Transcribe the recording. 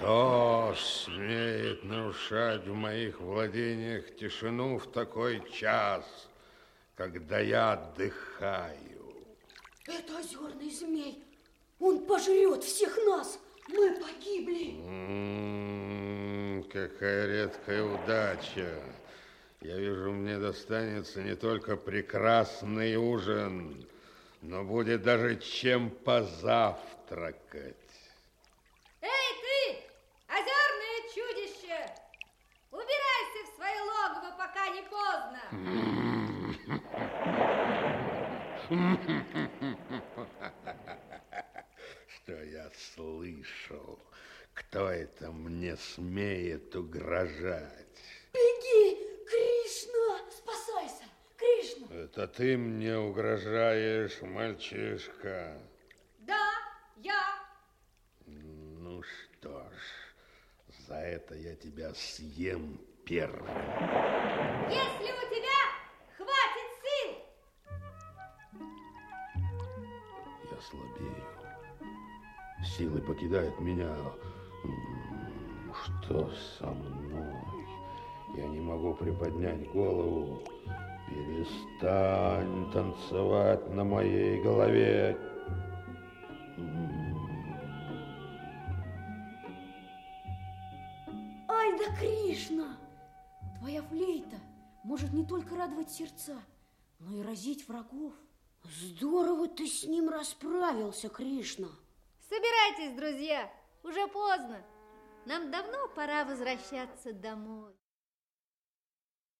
Кто смеет нарушать в моих владениях тишину в такой час, когда я отдыхаю? Это озерный змей. Он пожрет всех нас. Мы погибли. М -м, какая редкая удача. Я вижу, мне достанется не только прекрасный ужин, но будет даже чем позавтракать. Что я слышал? Кто это мне смеет угрожать? Беги, Кришна! Спасайся, Кришна! Это ты мне угрожаешь, мальчишка? Да, я. Ну что ж, за это я тебя съем первым. Если у тебя хватит сил. Я слабею. Силы покидают меня. Что со мной? Я не могу приподнять голову. Перестань танцевать на моей голове. Ай да Кришна! Твоя флейта может не только радовать сердца, но и разить врагов. Здорово ты с ним расправился, Кришна. Собирайтесь, друзья, уже поздно. Нам давно пора возвращаться домой.